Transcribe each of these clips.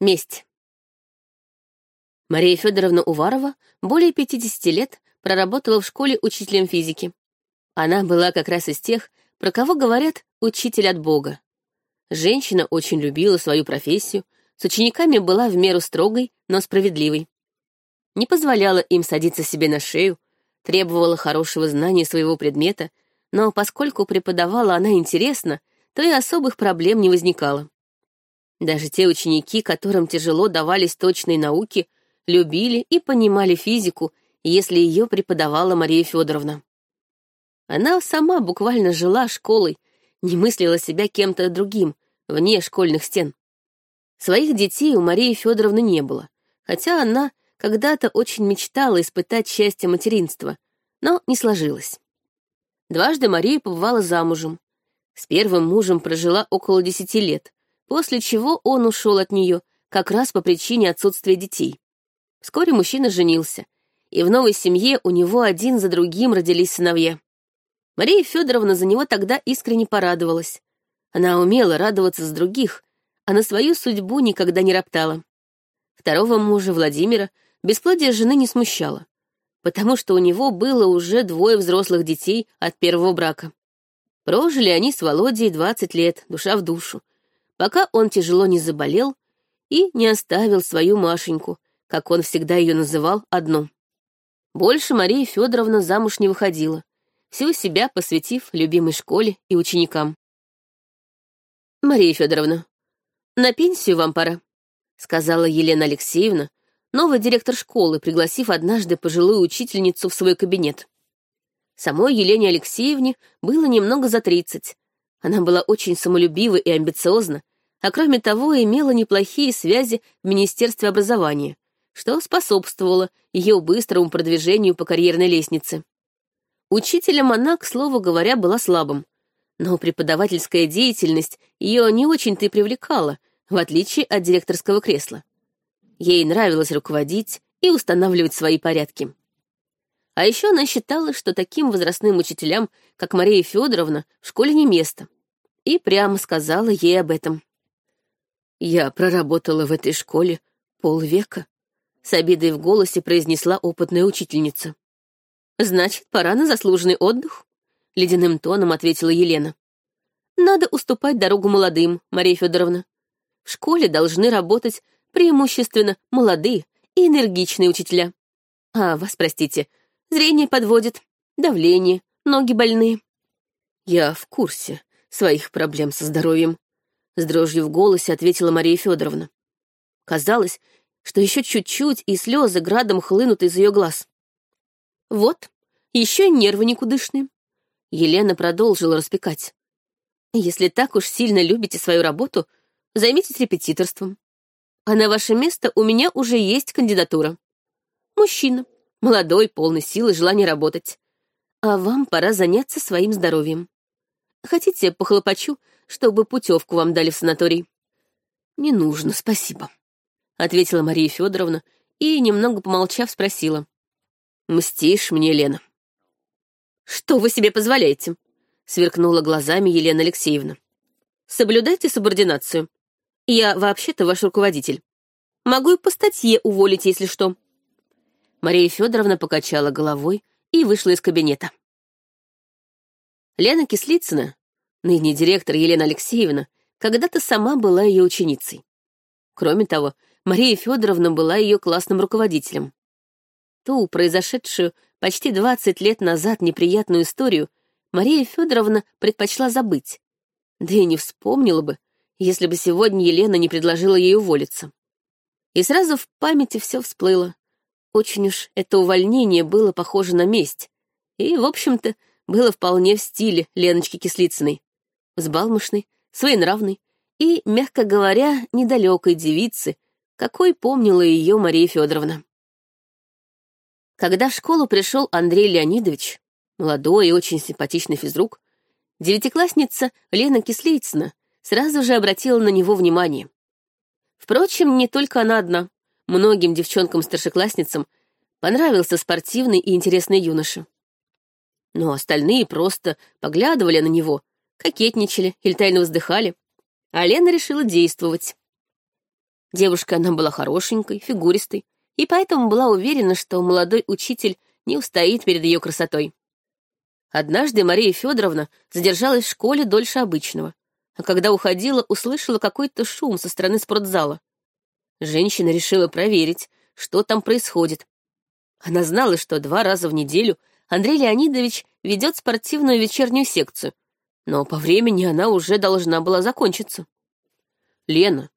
Месть. Мария Федоровна Уварова более 50 лет проработала в школе учителем физики. Она была как раз из тех, про кого говорят «учитель от Бога». Женщина очень любила свою профессию, с учениками была в меру строгой, но справедливой. Не позволяла им садиться себе на шею, требовала хорошего знания своего предмета, но поскольку преподавала она интересно, то и особых проблем не возникало. Даже те ученики, которым тяжело давались точные науки, любили и понимали физику, если ее преподавала Мария Федоровна. Она сама буквально жила школой, не мыслила себя кем-то другим, вне школьных стен. Своих детей у Марии Федоровны не было, хотя она когда-то очень мечтала испытать счастье материнства, но не сложилось. Дважды Мария побывала замужем. С первым мужем прожила около десяти лет, после чего он ушел от нее как раз по причине отсутствия детей. Вскоре мужчина женился, и в новой семье у него один за другим родились сыновья. Мария Федоровна за него тогда искренне порадовалась. Она умела радоваться с других, а на свою судьбу никогда не роптала. Второго мужа, Владимира, бесплодие жены не смущало, потому что у него было уже двое взрослых детей от первого брака. Прожили они с Володей 20 лет, душа в душу, пока он тяжело не заболел и не оставил свою Машеньку, как он всегда ее называл, одну. Больше Мария Федоровна замуж не выходила, всю себя посвятив любимой школе и ученикам. «Мария Федоровна, на пенсию вам пора», — сказала Елена Алексеевна, новый директор школы, пригласив однажды пожилую учительницу в свой кабинет. Самой Елене Алексеевне было немного за тридцать, она была очень самолюбива и амбициозна, а кроме того имела неплохие связи в Министерстве образования, что способствовало ее быстрому продвижению по карьерной лестнице. Учителем она, к слову говоря, была слабым, но преподавательская деятельность ее не очень-то и привлекала, в отличие от директорского кресла. Ей нравилось руководить и устанавливать свои порядки. А еще она считала, что таким возрастным учителям, как Мария Федоровна, в школе не место. И прямо сказала ей об этом. «Я проработала в этой школе полвека», — с обидой в голосе произнесла опытная учительница. «Значит, пора на заслуженный отдых», — ледяным тоном ответила Елена. «Надо уступать дорогу молодым, Мария Федоровна. В школе должны работать преимущественно молодые и энергичные учителя. А вас, простите, Зрение подводит, давление, ноги больные. Я в курсе своих проблем со здоровьем. С дрожью в голосе ответила Мария Федоровна. Казалось, что еще чуть-чуть, и слезы градом хлынут из ее глаз. Вот, еще нервы никудышные. Елена продолжила распекать. Если так уж сильно любите свою работу, займитесь репетиторством. А на ваше место у меня уже есть кандидатура. Мужчина, молодой, полный сил и желания работать. А вам пора заняться своим здоровьем. Хотите, похлопочу, чтобы путевку вам дали в санаторий?» «Не нужно, спасибо», — ответила Мария Федоровна и, немного помолчав, спросила. «Мстишь мне, Лена?» «Что вы себе позволяете?» — сверкнула глазами Елена Алексеевна. «Соблюдайте субординацию. Я вообще-то ваш руководитель. Могу и по статье уволить, если что». Мария Федоровна покачала головой и вышла из кабинета. Лена Кислицына, ныне директор Елена Алексеевна, когда-то сама была ее ученицей. Кроме того, Мария Федоровна была ее классным руководителем. Ту, произошедшую почти 20 лет назад неприятную историю, Мария Федоровна предпочла забыть. Да и не вспомнила бы, если бы сегодня Елена не предложила ей уволиться. И сразу в памяти все всплыло. Очень уж это увольнение было похоже на месть. И, в общем-то, было вполне в стиле Леночки Кислицыной. Взбалмошной, своенравной и, мягко говоря, недалекой девицы, какой помнила ее Мария Федоровна. Когда в школу пришел Андрей Леонидович, молодой и очень симпатичный физрук, девятиклассница Лена Кислицына сразу же обратила на него внимание. Впрочем, не только она одна. Многим девчонкам-старшеклассницам понравился спортивный и интересный юноша. Но остальные просто поглядывали на него, кокетничали или тайно вздыхали, а Лена решила действовать. Девушка она была хорошенькой, фигуристой, и поэтому была уверена, что молодой учитель не устоит перед ее красотой. Однажды Мария Федоровна задержалась в школе дольше обычного, а когда уходила, услышала какой-то шум со стороны спортзала. Женщина решила проверить, что там происходит. Она знала, что два раза в неделю Андрей Леонидович ведет спортивную вечернюю секцию, но по времени она уже должна была закончиться. «Лена,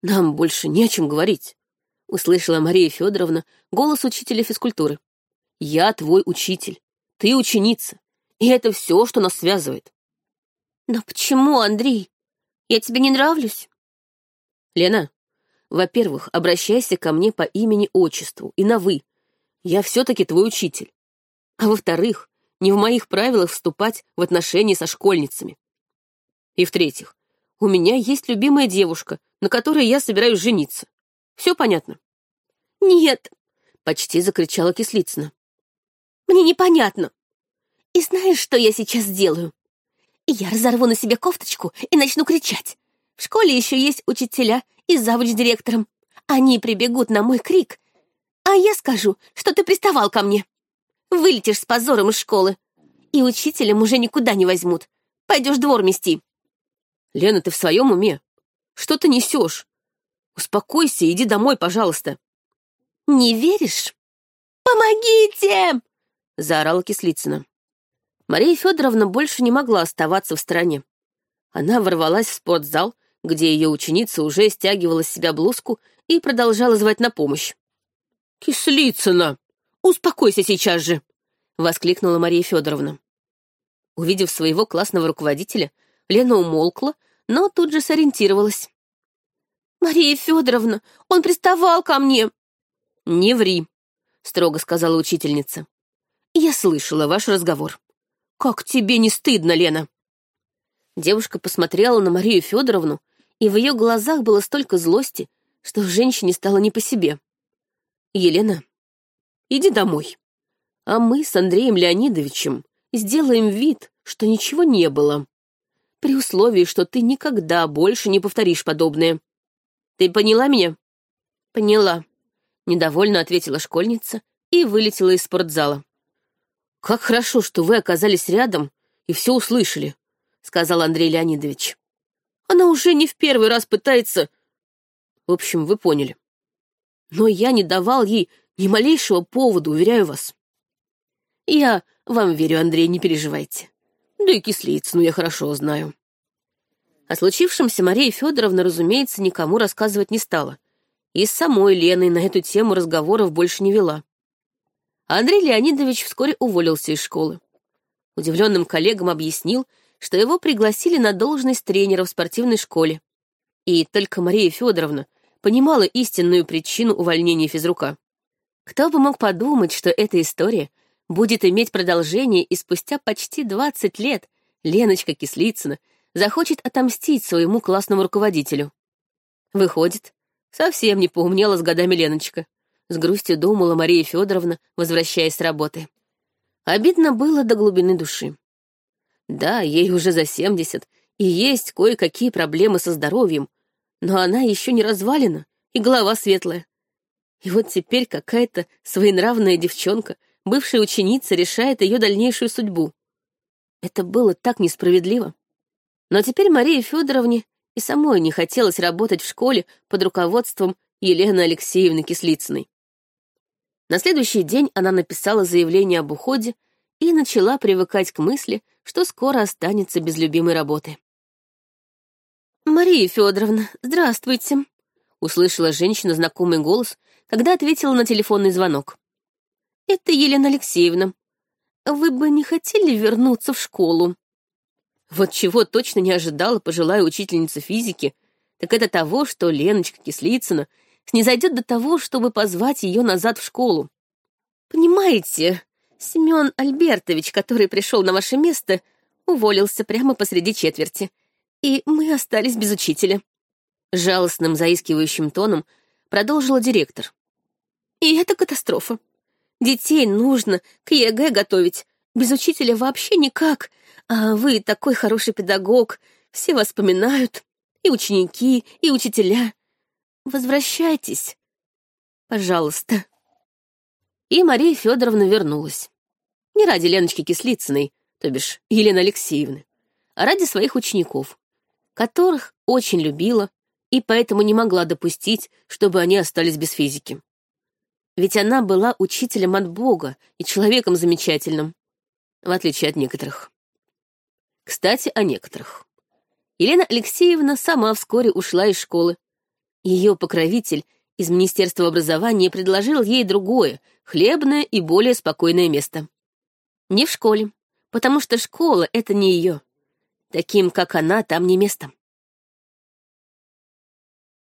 нам больше не о чем говорить», — услышала Мария Федоровна голос учителя физкультуры. «Я твой учитель, ты ученица, и это все, что нас связывает». «Но почему, Андрей? Я тебе не нравлюсь?» «Лена, во-первых, обращайся ко мне по имени-отчеству и на «вы». Я все-таки твой учитель. А во-вторых, не в моих правилах вступать в отношения со школьницами. И в-третьих, у меня есть любимая девушка, на которой я собираюсь жениться. Все понятно?» «Нет!» — почти закричала Кислицына. «Мне непонятно. И знаешь, что я сейчас сделаю? Я разорву на себе кофточку и начну кричать. В школе еще есть учителя и завуч директором. Они прибегут на мой крик, а я скажу, что ты приставал ко мне. Вылетишь с позором из школы, и учителям уже никуда не возьмут. Пойдешь двор мести. Лена, ты в своем уме? Что ты несешь? Успокойся, иди домой, пожалуйста. Не веришь? Помогите! Заорала Кислицына. Мария Федоровна больше не могла оставаться в стороне. Она ворвалась в спортзал, где ее ученица уже стягивала с себя блузку и продолжала звать на помощь. «Кислицына! Успокойся сейчас же!» — воскликнула Мария Федоровна. Увидев своего классного руководителя, Лена умолкла но тут же сориентировалась. «Мария Федоровна, он приставал ко мне!» «Не ври», — строго сказала учительница. «Я слышала ваш разговор. Как тебе не стыдно, Лена?» Девушка посмотрела на Марию Федоровну, и в ее глазах было столько злости, что женщине стало не по себе. «Елена, иди домой, а мы с Андреем Леонидовичем сделаем вид, что ничего не было при условии, что ты никогда больше не повторишь подобное. Ты поняла меня?» «Поняла», — недовольно ответила школьница и вылетела из спортзала. «Как хорошо, что вы оказались рядом и все услышали», — сказал Андрей Леонидович. «Она уже не в первый раз пытается...» В общем, вы поняли. Но я не давал ей ни малейшего повода, уверяю вас. Я вам верю, Андрей, не переживайте. Да и кислицыну я хорошо знаю. О случившемся Мария Федоровна, разумеется, никому рассказывать не стала. И с самой Леной на эту тему разговоров больше не вела. Андрей Леонидович вскоре уволился из школы. Удивленным коллегам объяснил, что его пригласили на должность тренера в спортивной школе. И только Мария Федоровна понимала истинную причину увольнения физрука. Кто бы мог подумать, что эта история — будет иметь продолжение, и спустя почти 20 лет Леночка Кислицына захочет отомстить своему классному руководителю. Выходит, совсем не поумнела с годами Леночка. С грустью думала Мария Федоровна, возвращаясь с работы. Обидно было до глубины души. Да, ей уже за 70, и есть кое-какие проблемы со здоровьем, но она еще не развалена, и голова светлая. И вот теперь какая-то своенравная девчонка бывшая ученица решает ее дальнейшую судьбу. Это было так несправедливо. Но теперь Марии Федоровне и самой не хотелось работать в школе под руководством Елены Алексеевны Кислицыной. На следующий день она написала заявление об уходе и начала привыкать к мысли, что скоро останется без любимой работы. «Мария Федоровна, здравствуйте», — услышала женщина знакомый голос, когда ответила на телефонный звонок. «Это Елена Алексеевна. Вы бы не хотели вернуться в школу?» Вот чего точно не ожидала пожилая учительница физики, так это того, что Леночка Кислицына снизойдет до того, чтобы позвать ее назад в школу. «Понимаете, Семен Альбертович, который пришел на ваше место, уволился прямо посреди четверти, и мы остались без учителя». Жалостным, заискивающим тоном продолжила директор. «И это катастрофа. Детей нужно к ЕГЭ готовить. Без учителя вообще никак. А вы такой хороший педагог. Все вас вспоминают. И ученики, и учителя. Возвращайтесь, пожалуйста. И Мария Федоровна вернулась. Не ради Леночки Кислицыной, то бишь Елены Алексеевны, а ради своих учеников, которых очень любила и поэтому не могла допустить, чтобы они остались без физики. Ведь она была учителем от Бога и человеком замечательным, в отличие от некоторых. Кстати, о некоторых. Елена Алексеевна сама вскоре ушла из школы. Ее покровитель из Министерства образования предложил ей другое, хлебное и более спокойное место. Не в школе, потому что школа — это не ее. Таким, как она, там не место.